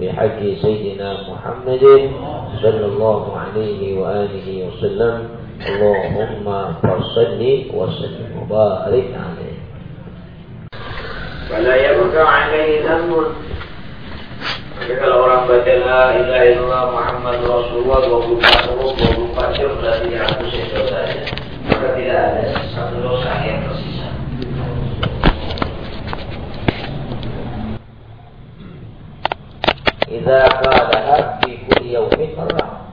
بحق سيدنا محمد صلى الله عليه وآله وسلم اللهم فصل وسلم وبارك عليه ولا يبقى عليه ذنب Jadi kalau orang baca la ilaha illallah Muhammad Rasulullah 24 huruf 24 jam berarti dihapusin dosanya. Maka tidak ada satu dosa yang tersisa. Idza qalaha fi kulli yawmin marrah.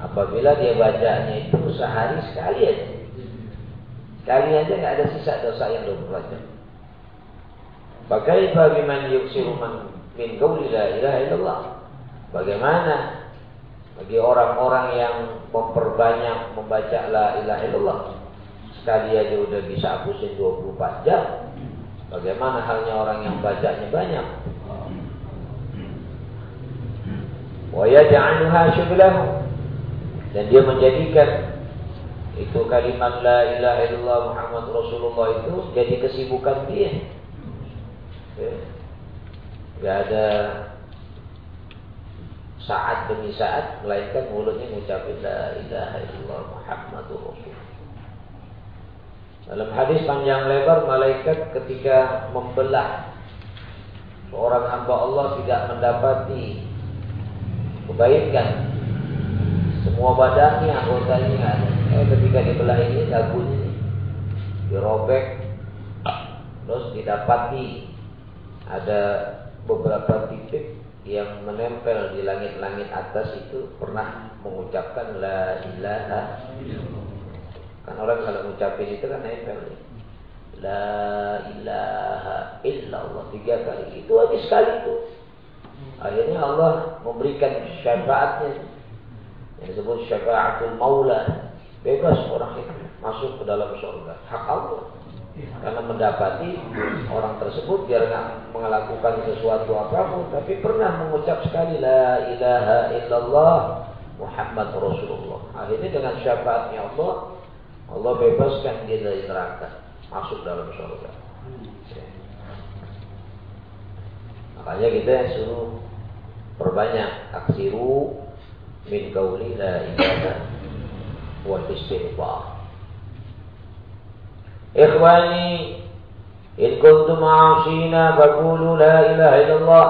Apabila dia bacanya itu sehari sekali aja. Sekali aja nggak ada sisa dosa yang 24 jam. Bagaimana biman yuksiru man min qawli la ilaha illallah? Bagaimana bagi orang-orang yang memperbanyak membaca la ilaha illallah? Sekali aja udah bisa hapusin 24 jam. Bagaimana halnya orang yang bacanya banyak? Dan dia menjadikan itu kalimat la ilaha illallah Muhammad Rasulullah itu jadi kesibukan dia. Ya. Gak ada saat demi saat melainkan mulutnya mengucapkan la ilaha illallah Muhammad Rasulullah. Dalam hadis panjang lebar malaikat ketika membelah seorang hamba Allah tidak mendapati kebaikan. Semua badannya anggotanya eh ketika dibelah ini dagunya dirobek terus didapati ada beberapa titik yang menempel di langit-langit atas itu pernah mengucapkan la ilaha. Kan orang kalau mengucapin itu kan nempel la ilaha illallah tiga kali. Itu aja sekali itu Akhirnya Allah memberikan syafaatnya yang disebut syafaatul maula. Bebas orang itu masuk ke dalam surga. Hak Allah. Karena mendapati orang tersebut biar nggak melakukan sesuatu apa pun, tapi pernah mengucap sekali la ilaha illallah Muhammad Rasulullah. Akhirnya dengan syafaatnya Allah, Allah bebaskan dia dari neraka, masuk dalam surga. Makanya kita suruh perbanyak aksiru min kauli la ilaha wal istighfar. Ikhwani, in kuntum ma'asina faqulu la ilaha illallah.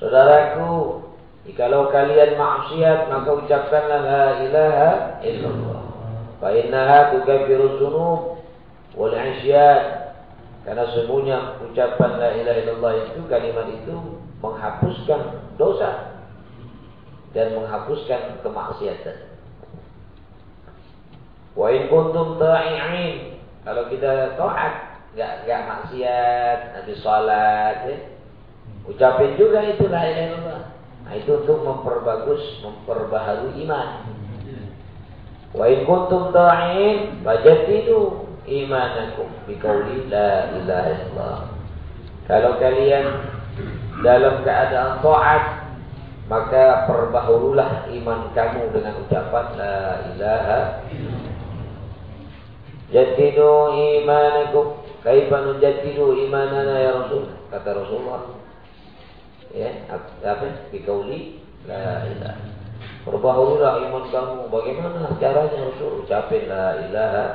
Saudaraku, jikalau kalian maksiat maka ucapkanlah la ilaha illallah. Fa innaha tukaffiru dzunub wal 'isyan. Karena semuanya ucapan la ilaha illallah itu kalimat itu menghapuskan dosa dan menghapuskan kemaksiatan. Wa in kuntum ta'i'in kalau kita taat enggak enggak maksiat nanti salat ya. Ucapin juga itu la ilaha illallah. Nah, itu untuk memperbagus, memperbaharui iman. Wa in kuntum ta'in fajaddidu imanakum biqauli la ilaha illallah. Kalau kalian dalam keadaan taat maka perbaharulah iman kamu dengan ucapan la ilaha Jadidu imanakum. Kaifa nujaddidu imanana ya Rasul? Kata Rasulullah. Ya apa bikauli la ilaha. Perbaharulah iman kamu. Bagaimana caranya Rasul? Ucapin la ilaha.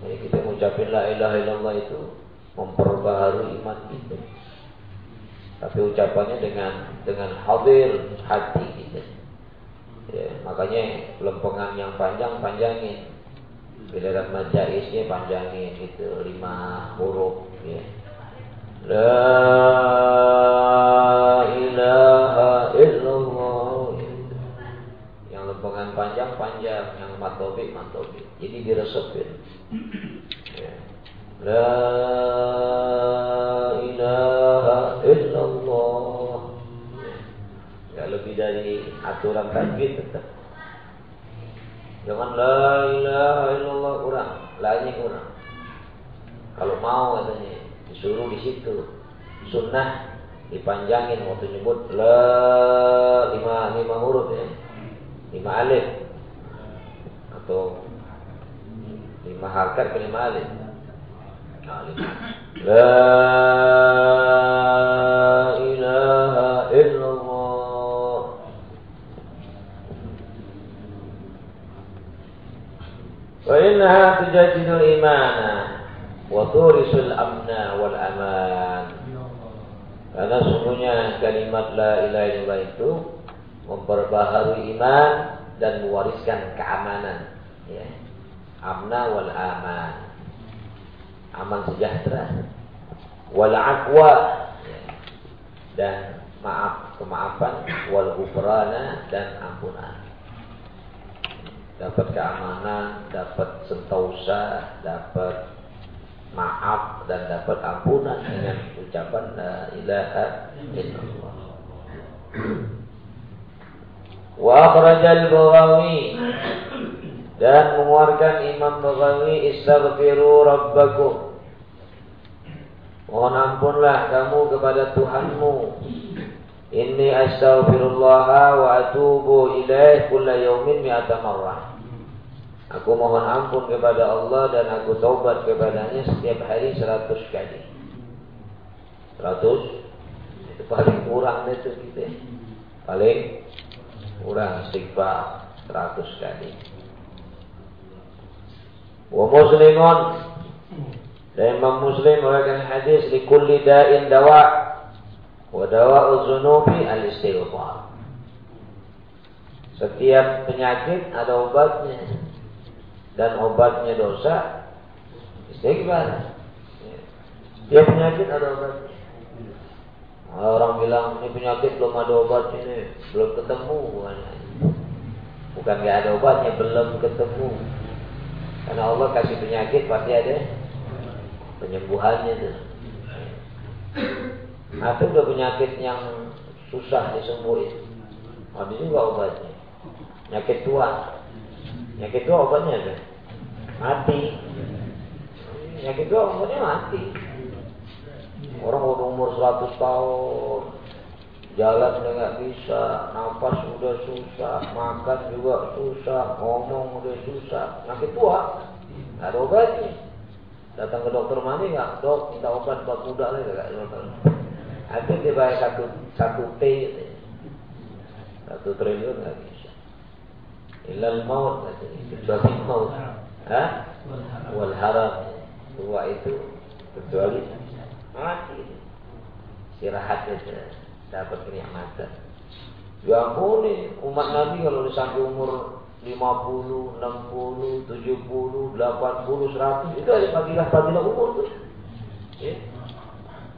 Jadi kita mengucapin la ilaha illallah itu memperbaharui iman kita tapi ucapannya dengan dengan hadir hati kita. Makanya lempengan yang panjang panjangin. Giliran majaisnya panjangin itu lima huruf ya. La ilaha illallah Yang lempengan panjang panjang Yang matobik matobik Jadi diresepin ya. La ilaha illallah Ya lebih dari aturan tajwid tetap Jangan la ilaha illallah kurang, lainnya kurang. Kalau mau katanya disuruh di situ. Sunnah dipanjangin waktu nyebut la lima lima huruf ya. Lima alif atau lima harkat lima alif. Nah, lima. La ilaha illallah فإنها تجدد الإيمان وتورث الأمن والأمان karena sungguhnya kalimat la ilaha illallah itu memperbaharui iman dan mewariskan keamanan ya. amna wal aman aman sejahtera. Wal aqwa dan maaf kemaafan. Wal ghufrana dan ampunan. Dapat keamanan, dapat sentausa, dapat maaf dan dapat ampunan dengan ucapan la ilaha illallah. Wa akhrajal Baghawi. Dan mengeluarkan Imam Baghawi istaghfiru rabbakum. Mohon ampunlah kamu kepada Tuhanmu Inni astaghfirullah wa atubu ilaih kulla yaumin mi'ata marrah. Aku mohon ampun kepada Allah dan aku taubat kepadanya setiap hari seratus kali. Seratus itu paling kurang itu gitu. Paling kurang istighfar seratus kali. Wa muslimun dan Imam Muslim mengatakan hadis di kulli da'in dawa' Wadawa'u zunubi al-istighfar. Setiap penyakit ada obatnya. Dan obatnya dosa istighfar. Setiap penyakit ada obatnya. Orang bilang ini penyakit belum ada obatnya ini, belum ketemu bukan. Bukan ada obatnya, belum ketemu. Karena Allah kasih penyakit pasti ada penyembuhannya itu udah penyakit yang susah disembuhin. Ada juga obatnya. Penyakit tua. Penyakit tua obatnya apa? Mati. Penyakit tua obatnya mati. Orang udah umur 100 tahun, jalan udah nggak bisa, nafas udah susah, makan juga susah, ngomong udah susah, penyakit tua, nggak ada obatnya. Datang ke dokter mana nggak, dok minta obat buat muda lagi nggak dokter. Ada dibayar satu satu T, satu triliun nggak bisa. Ilal maut kecuali maut. Hah? Wal haram. Dua itu kecuali mati. Istirahat saja dapat kenikmatan. Ya ampun nih, umat Nabi kalau sampai umur 50, 60, 70, 80, 100 itu ada fadilah-fadilah umur tuh. Ya.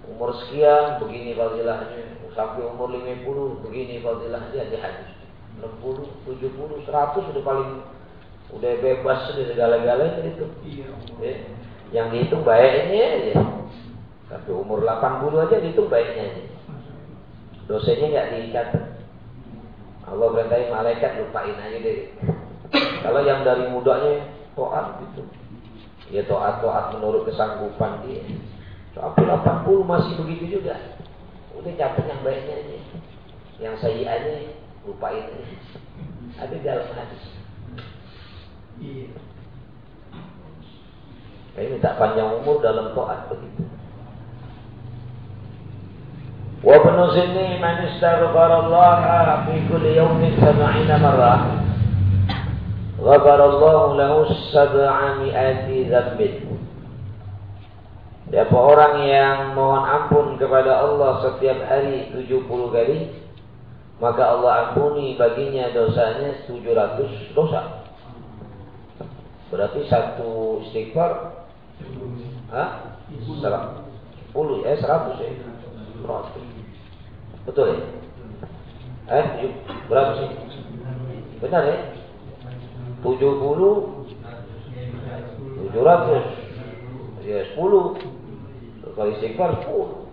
Umur sekian begini fadilahnya. Sampai umur 50 begini fadilahnya di hadis 60 70 100 sudah paling udah bebas sudah segala-galanya itu. Iya, ya. yang dihitung baiknya aja. Sampai umur 80 aja dihitung baiknya aja. Dosanya nggak dicatat. Allah perintahin malaikat lupain aja deh kalau yang dari mudanya toat gitu ya toat toat menurut kesanggupan dia Sampai 80 masih begitu juga. Udah catat yang baiknya aja. Yang sayiannya lupain aja. Ada dalam hadis. Iya. Kayak minta panjang umur dalam to'at begitu. Wa ibnu sinni man istaghfarallaha fi kulli yawmin sab'ina marrah. Ghafara Allah lahu sab'a mi'ati dzambin. Siapa orang yang mohon ampun kepada Allah setiap hari 70 kali maka Allah ampuni baginya dosanya 700 dosa. Berarti satu istighfar Hah? 10 eh 100 ya. 100. Betul ya? Eh, berapa sih? Benar ya? 70 700 ya 10 kali istighfar 10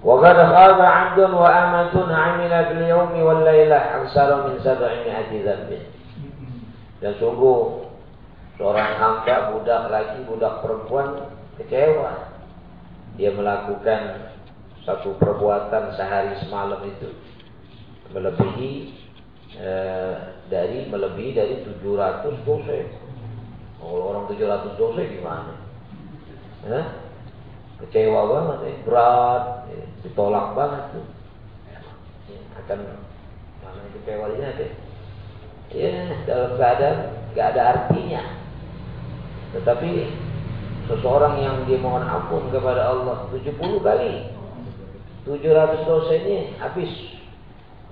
وقد خاب عبد وأمة عمل في اليوم والليلة أكثر من سبعمائة ذنب dan sungguh seorang hamba budak lagi budak perempuan kecewa dia melakukan satu perbuatan sehari semalam itu melebihi eh, dari melebihi dari 700 dosa kalau orang 700 dosa gimana? Eh? kecewa banget ya, berat ya, ditolak banget tuh. Ya, akan mana kecewanya deh ya dalam keadaan gak ada artinya. Tetapi seseorang yang dimohon ampun kepada Allah 70 kali 700 dosanya habis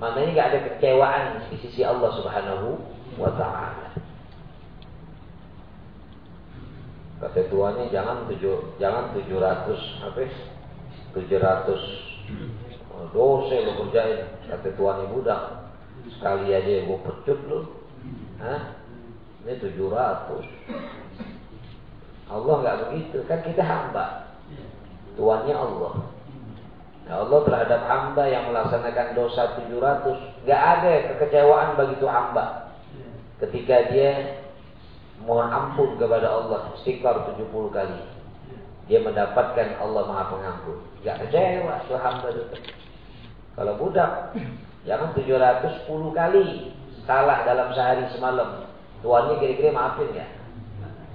maknanya gak ada kecewaan di sisi Allah Subhanahu wa taala Kata tuannya jangan tujuh jangan tujuh ratus apa? Tujuh ratus dosa lo kerjain. Kata tuannya budak. Sekali aja gue pecut lo. Hah? Ini tujuh ratus. Allah nggak begitu kan kita hamba. Tuannya Allah. Nah, Allah terhadap hamba yang melaksanakan dosa tujuh ratus, nggak ada kekecewaan bagi itu hamba. Ketika dia mohon ampun kepada Allah istighfar 70 kali. Dia mendapatkan Allah Maha Pengampun. Gak kecewa itu hamba itu. Kalau budak jangan 710 kali salah dalam sehari semalam. Tuannya kira-kira maafin ya.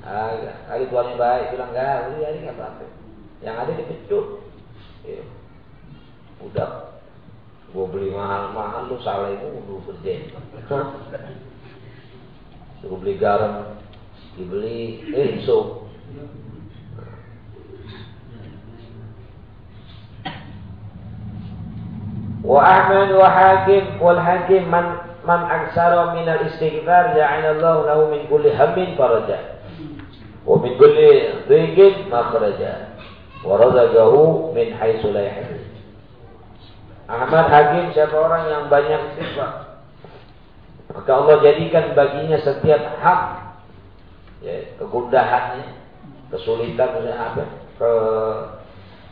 Ah, kali tuannya baik bilang enggak, ini hari enggak maafin. Yang ada dipecut. Budak gue beli mahal-mahal lu salah itu lu kerjain. Suruh beli garam dibeli Enso wa Ahmad wa Hakim wal Hakim man man aksara min al istighfar ja'alallahu lahu min kulli hammin faraja. Wa min kulli dhiqin makhraja wa razaqahu min haitsu la yahtasib Ahmad Hakim siapa orang yang banyak istighfar maka Allah jadikan baginya setiap hak ya, kegundahannya, kesulitan apa, ke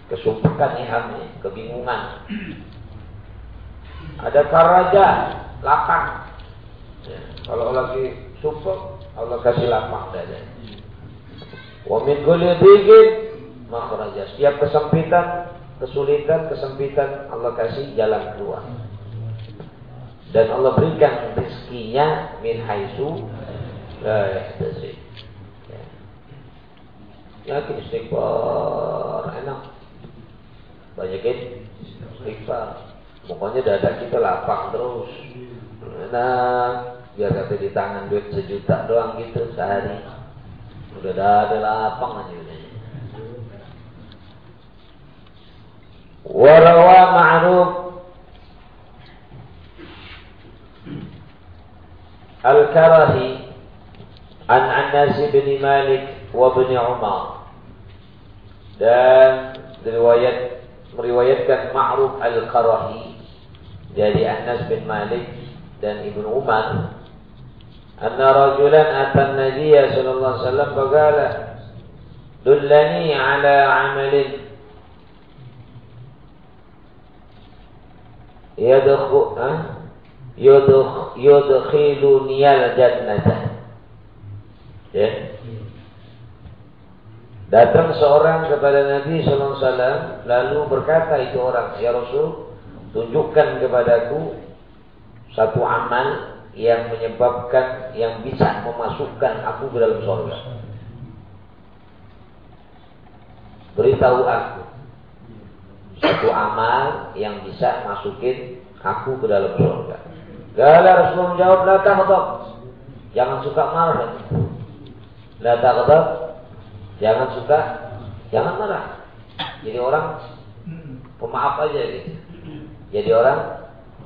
kesumpukan ihamnya, kebingungan. Ada karaja, lapang. Ya, kalau lagi sumpah, Allah kasih lapang dada. Wa min kulli dhiqin makhraja. Setiap kesempitan, kesulitan, kesempitan Allah kasih jalan keluar. Dan Allah berikan rezekinya min haitsu la yahtasib. Yakin istighfar enak. Banyakin istighfar. Pokoknya dada kita lapang terus. Enak. Biar kata di tangan duit sejuta doang gitu sehari. Udah dada lapang aja Warawa ma'ruf. Al-Karahi An Anas bin Malik wa bin Umar. Dan riwayat meriwayatkan Ma'ruf Al-Qarahi dari Anas bin Malik dan Ibnu Umar. Anna rajulan atan Nabi sallallahu alaihi wasallam faqala dullani ala amalin yudkhiluni yudkhiluni al-jannah ya. Datang seorang kepada Nabi Sallallahu Alaihi Wasallam lalu berkata itu orang, ya Rasul, tunjukkan kepadaku satu amal yang menyebabkan yang bisa memasukkan aku ke dalam surga. Beritahu aku satu amal yang bisa masukin aku ke dalam surga. Gala Rasulullah menjawab, la taghdab. Jangan suka marah. La taghdab Jangan suka, jangan marah. Jadi orang pemaaf aja gitu. Jadi orang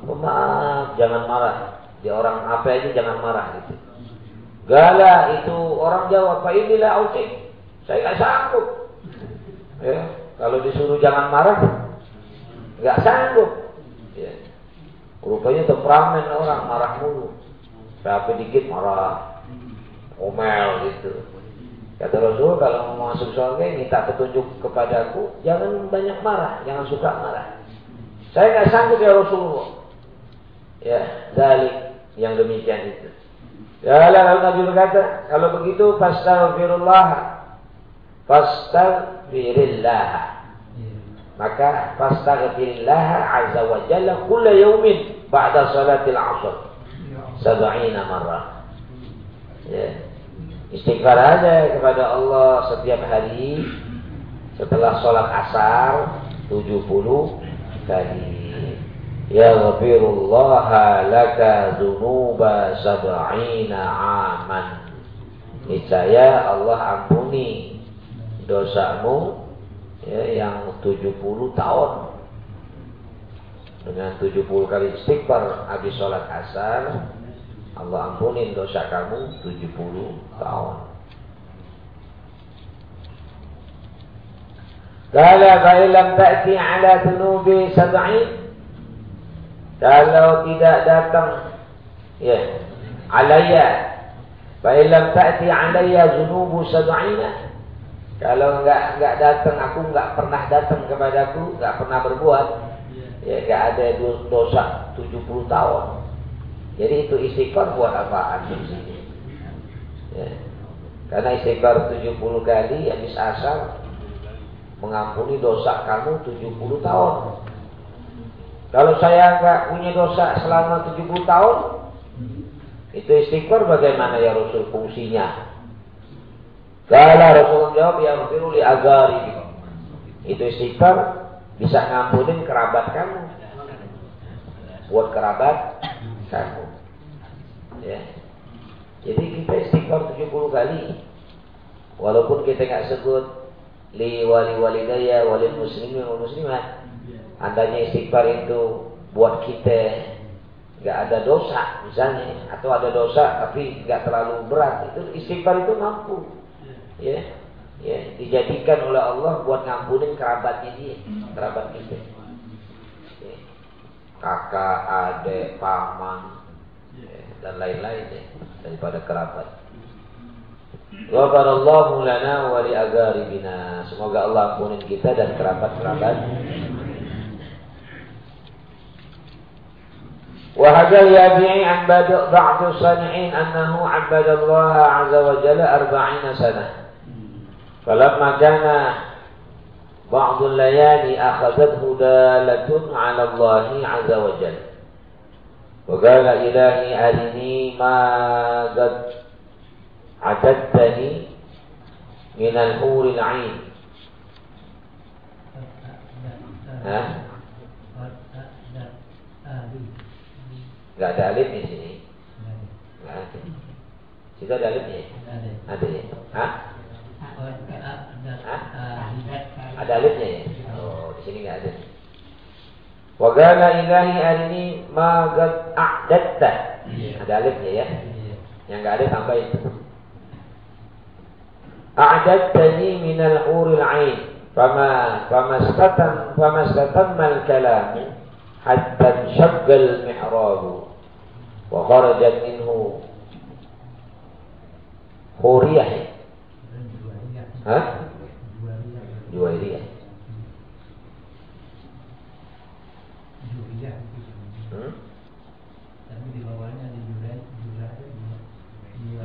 pemaaf, jangan marah. Dia orang apa aja jangan marah gitu. Gala itu orang jawab, Pak inilah autik. Saya nggak sanggup. Ya, kalau disuruh jangan marah, nggak sanggup. Ya. Rupanya temperamen orang marah mulu. Tapi dikit marah, omel gitu. Kata Rasul kalau mau masuk surga minta petunjuk kepadaku, jangan banyak marah, jangan suka marah. Saya nggak sanggup ya Rasulullah. Ya, dalik yang demikian itu. Ya lalu Nabi berkata, kalau begitu fastaghfirullah. Fastaghfirillah. Maka fastaghfirillah azza wa jalla kulla yaumin ba'da salatil 'ashr. Sab'ina marrah. Ya. Istighfar aja kepada Allah setiap hari setelah sholat asar 70 kali. Ya Yaghfirullah laka dzunuba sab'ina aman. Niscaya Allah ampuni dosamu ya, yang 70 tahun. Dengan 70 kali istighfar habis sholat asar Allah ampunin dosa kamu 70 tahun. Kala fa'ilam ta'ti ala tunubi sab'in Kalau tidak datang Ya Alaya Fa'ilam ta'ti alaya zunubu sab'ina Kalau enggak enggak datang Aku enggak pernah datang kepadaku Enggak pernah berbuat Ya enggak ada dosa 70 tahun jadi itu istighfar buat apaan? Ya. Karena istighfar 70 kali habis asal mengampuni dosa kamu 70 tahun. Kalau saya nggak punya dosa selama 70 tahun, itu istighfar bagaimana ya Rasul fungsinya? Kalau Rasul jawab yang firuli agari. Itu istighfar bisa ngampunin kerabat kamu. Buat kerabat kamu. Ya. Jadi kita istighfar 70 kali. Walaupun kita nggak sebut li wali walidaya wali muslimin wal muslimat. Andanya istighfar itu buat kita nggak ada dosa misalnya atau ada dosa tapi nggak terlalu berat itu istighfar itu mampu ya ya dijadikan oleh Allah buat ngampunin kerabatnya dia hmm. kerabat kita ya. kakak adik paman ya. dan lain-lain ya. daripada kerabat Ghafarallahu lana wa li agaribina. Semoga Allah ampunin kita dan kerabat-kerabat. Wa hadal yabi'i an ba'd ba'd sani'in annahu 'abada Allah 'azza wa jalla 40 sanah. فلما كان بعض الليالي أخذته دالة على الله عز وجل وقال إلهي أرني ما قد عددتني من الحور العين ها؟ Gak ada alif di sini. Gak ada. Situ ada alifnya? Ada ya? Hah? Ada alifnya ya? Oh, di sini gak ada. Wa qala ilahi arini ma qad a'datta. Iya. Ada alifnya ya. Iya. Yang enggak ada tambahin. A'dattani min al-huril 'ain. Fama fama statan fama statamma al-kalam hatta shaqqa al-mihrab wa kharajat minhu huriyah. Hah? Juwairiyah. Hmm? Tapi di bawahnya ada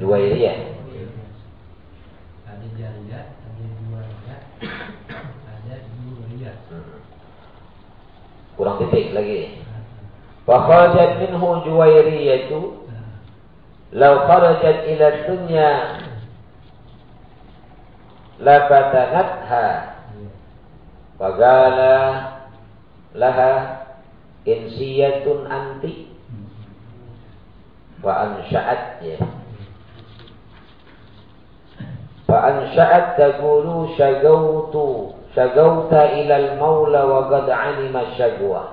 dua ya. Ada jariah, ada juwairiyah, ada juwairiyah. Hmm. Kurang titik lagi. Wa kharajat minhu juwairiyatu law kharajat ila dunya لفتنتها. فقال لها إنسية أنت. وأنشأت فأنشأت تقول شقوت شقوت إلى المولى وقد علم الشقوى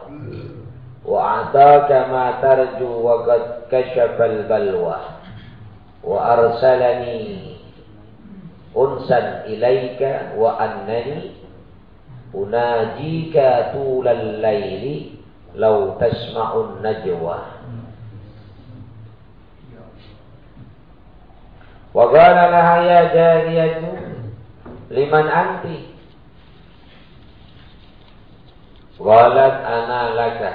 وأعطاك ما ترجو وقد كشف البلوى. وأرسلني unsan ilaika wa annani unajika tulal laili law tasma'un najwa. Wa qala laha ya jariyatu liman anti? Qalat ana laka.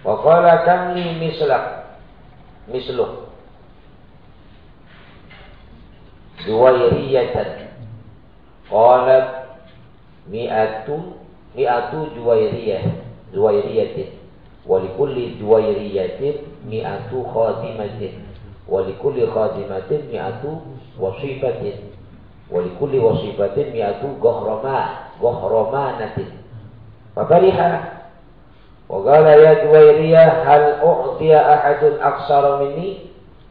Wa qala kam li mislak? Misluk جويرية قالت مئة مئة جويرية جويرية ولكل جويرية مئة خاتمة ولكل خاتمة مئة وصيفة ولكل وصيفة مئة غهرمان غهرمانة ففرح وقال يا جويرية هل أعطي أحد أكثر مني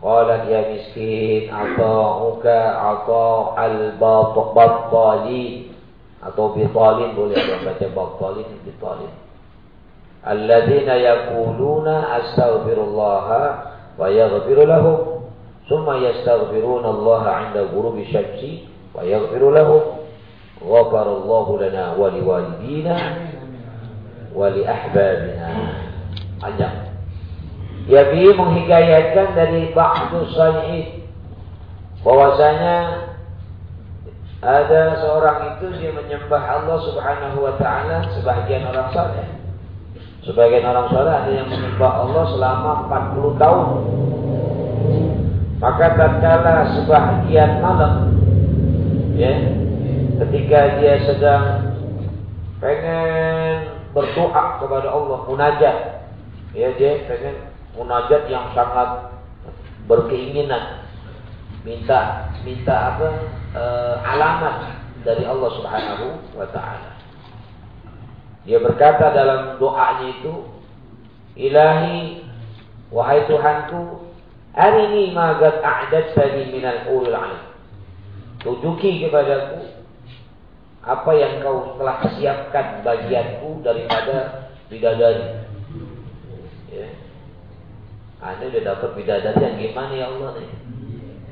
قالت يا مسكين عطاؤك عطاء البطالين atau bitalin boleh baca batalin bitalin alladzina yaquluna astaghfirullah wa yaghfiru lahum thumma yastaghfiruna Allah 'inda ghurubi syamsi wa yaghfiru lahum ghafara Allah lana wa liwalidina wa li ahbabina panjang Yabi menghikayatkan dari Ba'du Salihin bahwasanya ada seorang itu dia menyembah Allah Subhanahu wa taala sebagian orang saleh. Sebagian orang saleh ada yang menyembah Allah selama 40 tahun. Maka tatkala sebagian malam ya ketika dia sedang pengen berdoa kepada Allah munajat ya dia pengen munajat yang sangat berkeinginan minta minta apa e, alamat dari Allah Subhanahu wa taala. Dia berkata dalam doanya itu, Ilahi wahai Tuhanku, arini magat a'dad tadi minal ulul ain. Tunjuki kepadaku apa yang kau telah siapkan bagianku daripada bidadari. Anda udah dapat bidadari yang gimana ya Allah nih?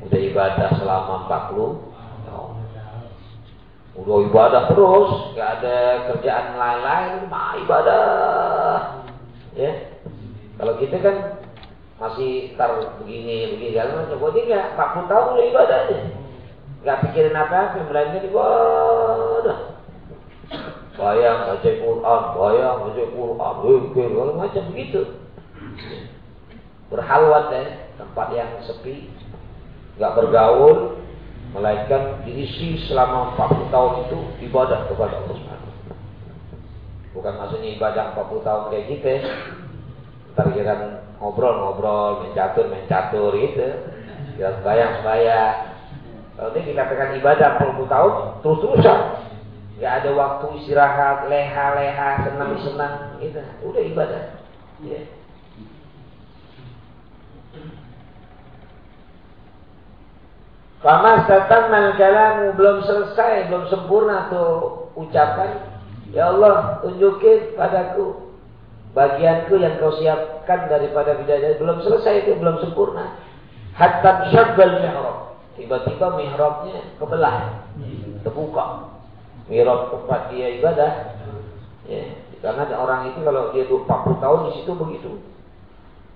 Udah ibadah selama 40 tahun. Udah ibadah terus, gak ada kerjaan lain-lain, mah ibadah. Ya. Kalau kita kan masih tar begini begini kalau macam dia nggak 40 tahun udah ibadah aja nggak pikirin apa apa melainkan ibadah bayang baca Quran bayang baca Quran zikir kalau macam begitu berhalwat ya, tempat yang sepi, nggak bergaul, melainkan diisi selama 40 tahun itu ibadah kepada Allah Subhanahu Bukan maksudnya ibadah 40 tahun kayak gitu ya. Ngobrol-ngobrol, mencatur, mencatur gitu. Kita sembahyang, sembahyang. Kalau ini dikatakan ibadah 40 tahun, terus-terusan. Gak ada waktu istirahat, leha-leha, senang-senang, gitu. Udah ibadah. Ya. Fama mal kalamu belum selesai, belum sempurna tuh ucapan. Ya Allah, tunjukin padaku bagianku yang kau siapkan daripada bidadari belum selesai itu belum sempurna. Hatta syabbal mihrab. Tiba-tiba mihrabnya kebelah, terbuka. Mihrab tempat dia ibadah. Ya, karena orang itu kalau dia 40 tahun di situ begitu.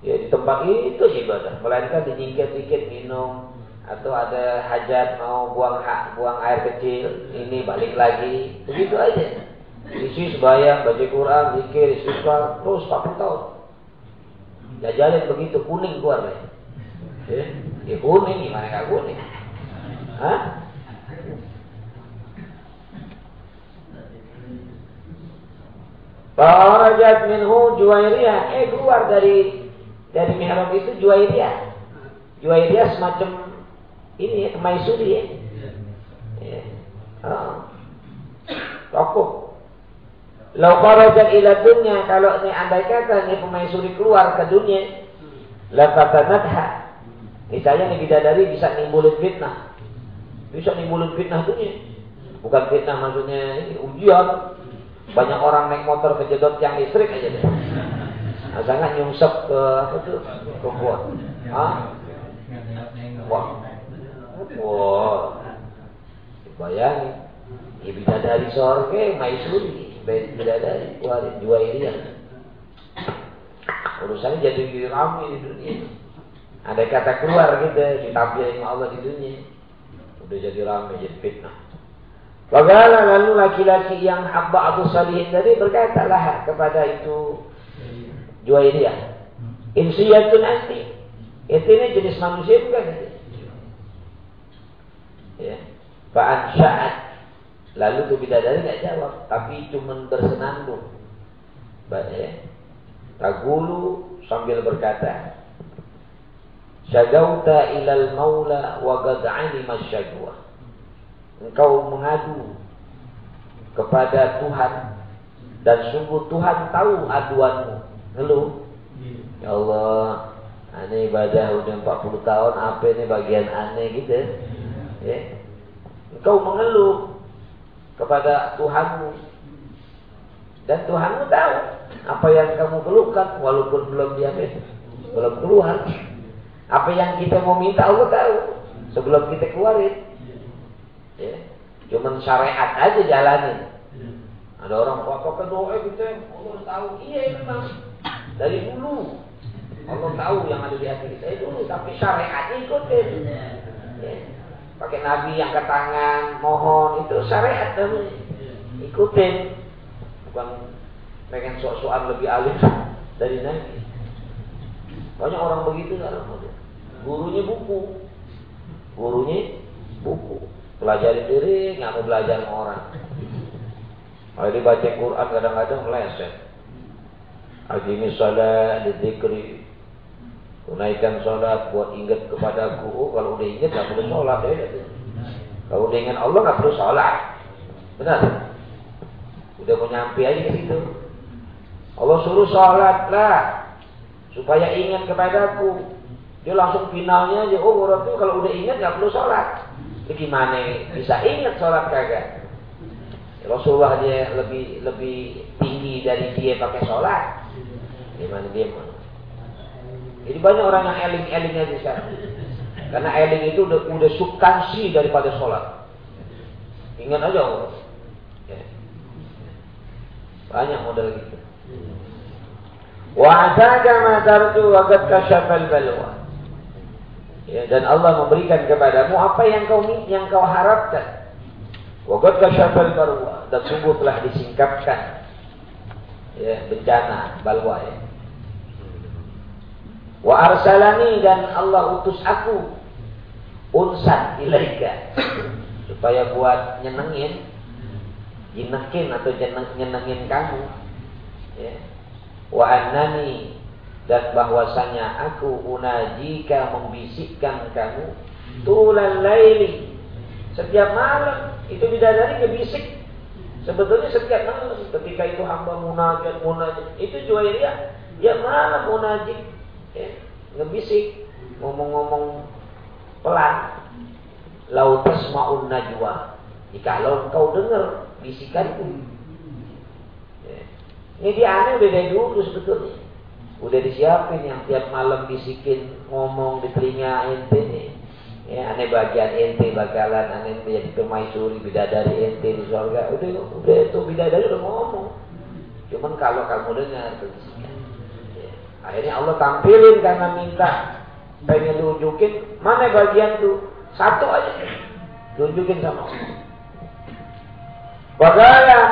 Ya di tempat itu ibadah, melainkan dinyingkir-nyingkir minum, atau ada hajat mau buang hak, buang air kecil, ini balik lagi, begitu aja. Isi sebayang, baca Quran, zikir, istighfar, terus 40 tahun. Jajalin begitu, kuning keluar deh. Ya, ya kuning, gimana gak kuning? Hah? Farajat minhu Juwairiyah. Eh keluar dari dari mihrab itu Juwairiyah. Juwairiyah semacam ini ya, kemaisuri ya. ya. Oh. Tokoh. Lau ila dunia kalau ini andai kata ini pemaisuri keluar ke dunia, la fatanatha. Misalnya nih bidadari bisa nimbulin fitnah. Bisa nimbulin fitnah dunia. Bukan fitnah maksudnya ini ujian. Banyak orang naik motor kejedot yang listrik aja deh. Nah, jangan nyungsep ke apa tuh ke buat. Ah, wah, wah, bayangin. Ya dari sorge, maisuri, bidadari, kuarin, dua ini ya. Urusannya jadi ramai di dunia. Ada kata keluar gitu, ditampilin Allah di dunia. Udah jadi ramai, jadi fitnah. Bagaimana lalu laki-laki yang habba Abu Salihin tadi berkata lah kepada itu Juwairiyah. Insiyatun anti. Ini jenis manusia bukan? Ya. Fa'an sya'at. Lalu tu bidadari tidak jawab. Tapi cuma bersenandung. Ya. Tagulu sambil berkata. Syagauta ilal maula wa gad'ani masyagwa engkau mengadu kepada Tuhan dan sungguh Tuhan tahu aduanmu. Ngeluh. Ya Allah, aneh ibadah udah 40 tahun, apa ini bagian aneh gitu. Ya. Engkau mengeluh kepada Tuhanmu. Dan Tuhanmu tahu apa yang kamu keluhkan walaupun belum diambil, belum keluar. Apa yang kita mau minta Allah tahu sebelum kita keluarin. Ya. Cuman syariat aja jalanin. Ada orang apa doa gitu, Allah tahu. Iya memang dari dulu. Allah tahu yang ada di hati kita dulu, tapi syariatnya ikutin. Ya. Pakai Nabi yang ke tangan, mohon itu syariat namanya. Ikutin. Bukan pengen sok-sokan lebih alim dari Nabi. Banyak orang begitu sekarang. Gurunya buku. Gurunya buku. Pelajari diri, nggak mau belajar sama orang. Kalau dibaca Quran kadang-kadang meleset. Agimi sholat, didikri. Tunaikan sholat buat ingat kepadaku. Oh, kalau udah ingat nggak perlu sholat ya. Kalau udah ingat Allah nggak perlu sholat. Benar? Udah mau nyampe aja ke situ. Allah suruh sholat lah. Supaya ingat kepadaku. Dia langsung finalnya aja. Oh, berarti kalau udah ingat nggak perlu sholat. Gimana bisa ingat sholat kagak? Rasulullah dia lebih lebih tinggi dari dia pakai sholat. Gimana dia mau? Jadi banyak orang yang eling-eling aja sekarang. Karena eling itu udah, udah substansi daripada sholat. Ingat aja Allah. Ya. Banyak model gitu. Wa ataka ma tarju wa qad kashafal balwa. Ya, dan Allah memberikan kepadamu apa yang kau yang kau harapkan. Waqad kasyafal barwa dan sungguh telah disingkapkan ya bencana balwa ya. Wa arsalani dan Allah utus aku unsan ilaika. Supaya buat nyenengin nyenengin atau nyenengin kamu. Ya. Wa annani dan bahwasanya aku unajika membisikkan kamu tulan laili. Setiap malam itu bidadari ngebisik. Sebetulnya setiap malam ketika itu hamba munajat munajat itu juwairiyah ya malam munajik ya, ngebisik ngomong-ngomong pelan lau tasma'un najwa jika kau dengar bisikanku ya. ini dia aneh beda dulu sebetulnya Udah disiapin yang tiap malam bisikin ngomong di telinga ente nih. Ya, aneh bagian ente bakalan aneh menjadi permaisuri bidadari ente di surga. Udah, udah itu bidadari udah ngomong. Cuman kalau kamu dengar. Akhirnya Allah tampilin karena minta pengen tunjukin mana bagian tuh satu aja tunjukin sama Allah.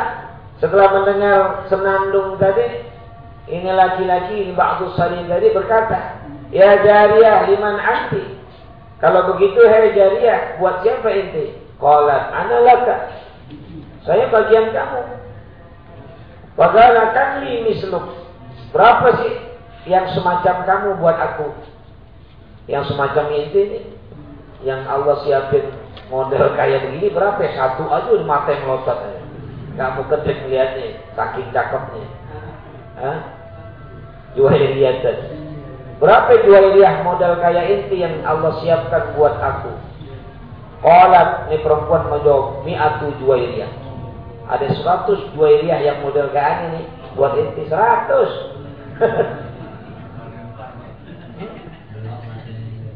Setelah mendengar senandung tadi ini laki-laki Ba'du Salim tadi berkata, Ya Jariyah liman anti. Kalau begitu, hai Jariyah, buat siapa inti? Qalat, ana laka. Saya bagian kamu. Bagaimana li misluk. Berapa sih yang semacam kamu buat aku? Yang semacam inti ini. Yang Allah siapin model kayak begini berapa? Satu aja udah mata yang melotot. Kamu kedek melihatnya, saking cakepnya. Hah? Juwairiyah Berapa juwairiyah modal kaya inti yang Allah siapkan buat aku? Qalat ini perempuan menjawab mi'atu juwairiyah. Ada 100 juwairiyah yang model kayak ini buat inti 100.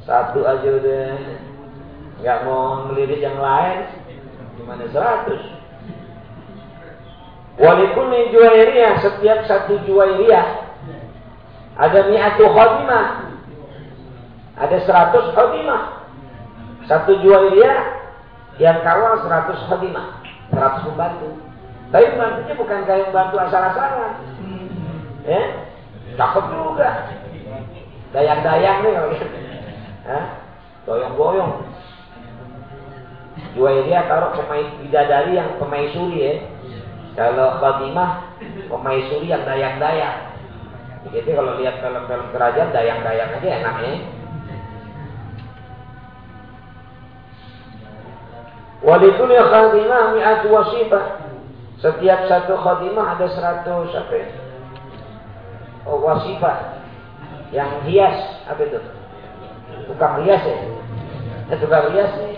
Satu aja udah nggak mau melirik yang lain, gimana 100? Walikulli juwairiyah setiap satu juwairiyah ada mi'atu khadimah. Ada seratus khadimah. Satu juwairiyah yang kawal seratus khadimah. Seratus pembantu. Tapi pembantunya bukan kayak pembantu asal-asalan. Ya, cakep juga. Dayang-dayang nih kalau gitu. Doyong-doyong. Juwairiyah taruh pemain bidadari yang pemaisuri ya kalau Fatimah pemaisuri yang dayang-dayang. Begitu kalau lihat film-film kerajaan dayang-dayang aja enaknya. Walikulli khadimah mi'atu wasifah. Setiap satu khadimah ada seratus apa ya? Oh, wasifah. Yang hias apa itu? Tukang hias ya? Eh, tukang hias ya?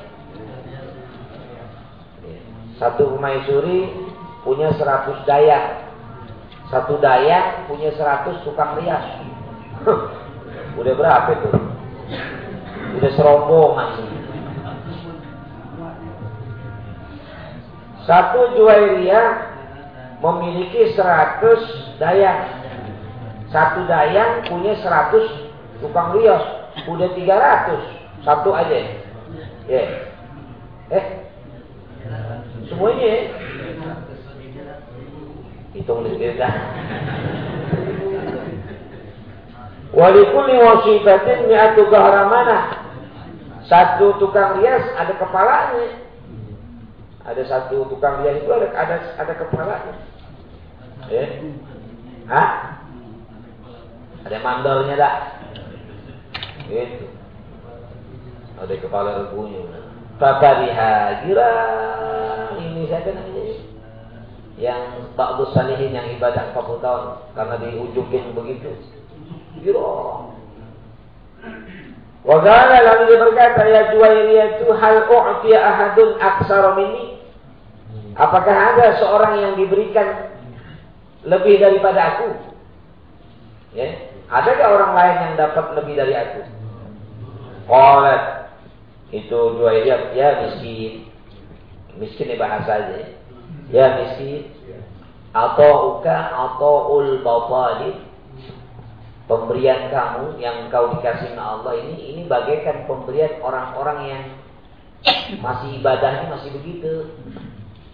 Satu pemaisuri punya 100 daya. Satu daya punya 100 tukang rias. Udah berapa itu? Udah serombongan. Satu juwairia memiliki 100 dayang. Satu dayang punya 100 tukang rias. Udah 300. Satu aja. Ya. Yeah. Eh. Semuanya ya. Hitung sendiri dah. Walikulli wasifatin mi'atu kahramana. Satu tukang rias ada kepalanya. Ada satu tukang rias itu ada ada ada kepalanya. Ya. Hah? Ada mandornya dah. Itu. Ada kepala rebunya. Fakariha girang ini saya namanya yang Ba'du Salihin yang ibadah 40 tahun karena diujukin begitu. Giro. Wagala lalu dia berkata ya Juwairiyah itu hal u'tiya ahadun aksara minni. Apakah ada seorang yang diberikan lebih daripada aku? Ya. Adakah orang lain yang dapat lebih dari aku? Qalat. Itu Juwairiyah ya miskin. Miskin ini bahasa aja ya miskin. Atau uka atau ul bawali pemberian kamu yang kau dikasih oleh Allah ini ini bagaikan pemberian orang-orang yang masih ibadahnya masih begitu.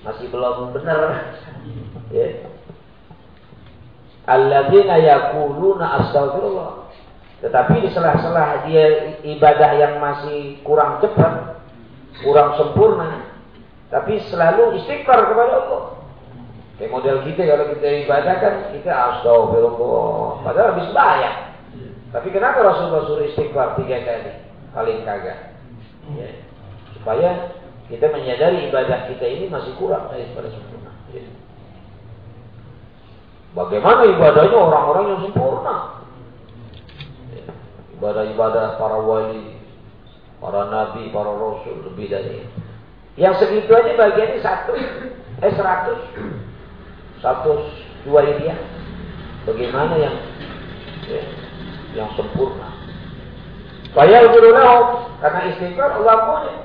Masih belum benar. Ya. Alladzina yaquluna astagfirullah tetapi di sela-sela dia ibadah yang masih kurang cepat kurang sempurna tapi selalu istighfar kepada Allah. Kayak model kita kalau kita ibadah kan kita astagfirullah. Padahal habis bayar. Tapi kenapa Rasulullah suruh istighfar tiga kali? Paling kagak. Ya. Supaya kita menyadari ibadah kita ini masih kurang daripada sempurna. Ya. Bagaimana ibadahnya orang-orang yang sempurna? Ibadah-ibadah para wali, para nabi, para rasul lebih dari itu. Yang segitu aja bagiannya satu, eh seratus, satu dua ini ya. Bagaimana yang ya, yang sempurna? Saya lahum karena istighfar Allah punya.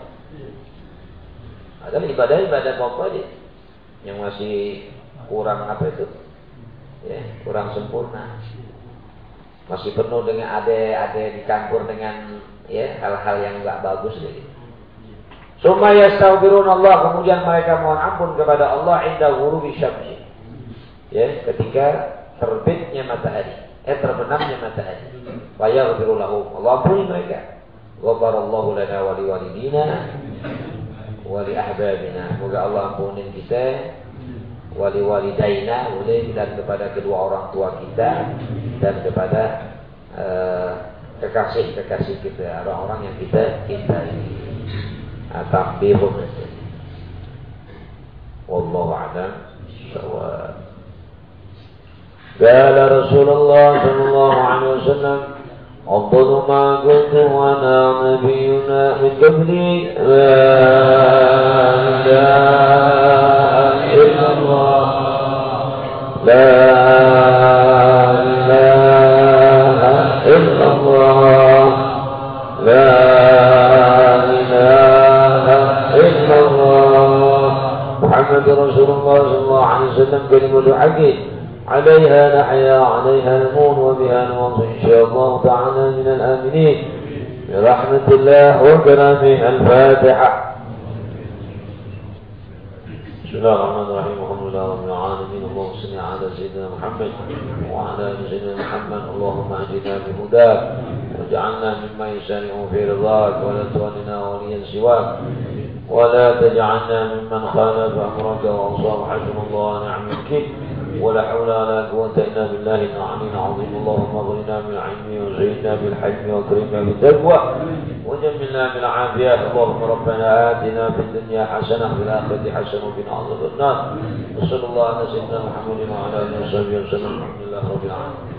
Adalah ibadah-ibadah apa aja yang masih kurang apa itu? Ya, kurang sempurna. Masih penuh dengan ade-ade dicampur dengan ya hal-hal yang enggak bagus gitu. Summa yastaghfirun Allah kemudian mereka mohon ampun kepada Allah inda ghurubi syamsi. Ya, ketika terbitnya matahari, eh terbenamnya matahari. Wa yaghfiru lahum. Allah ampuni mereka. Ghafarallahu lana wa liwalidina wa li ahbabina. Semoga Allah ampuni kita wa liwalidaina boleh dan kepada kedua orang tua kita dan kepada kekasih-kekasih uh, kita, orang-orang yang kita cintai. تنبيه والله أعلم سواء قال رسول الله صلى الله عليه وسلم أفضل ما كنت وأنا نبينا من قبلي لا عليها نحيا عليها نموت وبها نموت إن شاء الله تعالى من الآمنين. برحمة الله وكرامه الفاتحة. بسم الله الرحمن الرحيم الحمد لله رب العالمين اللهم صل على سيدنا محمد وعلى آل سيدنا محمد. اللهم اهدنا بهداك واجعلنا ممن يسارع في رضاك ولا تولنا وليا سواك. ولا تجعلنا ممن خالف أمرك واصاب حسن الله ونعم الكيد ولا حول ولا قوة إلا بالله العلي العظيم. اللهم اغننا بالعلم وزينا بالحلم واكرمنا بالتقوى. وجملنا بالعافية. اللهم ربنا آتنا في الدنيا حسنة وفي الآخرة حسنة وقنا عذاب النار. وصلى الله على سيدنا محمد وعلى آله وصحبه وسلم. الحمد لله رب العالمين.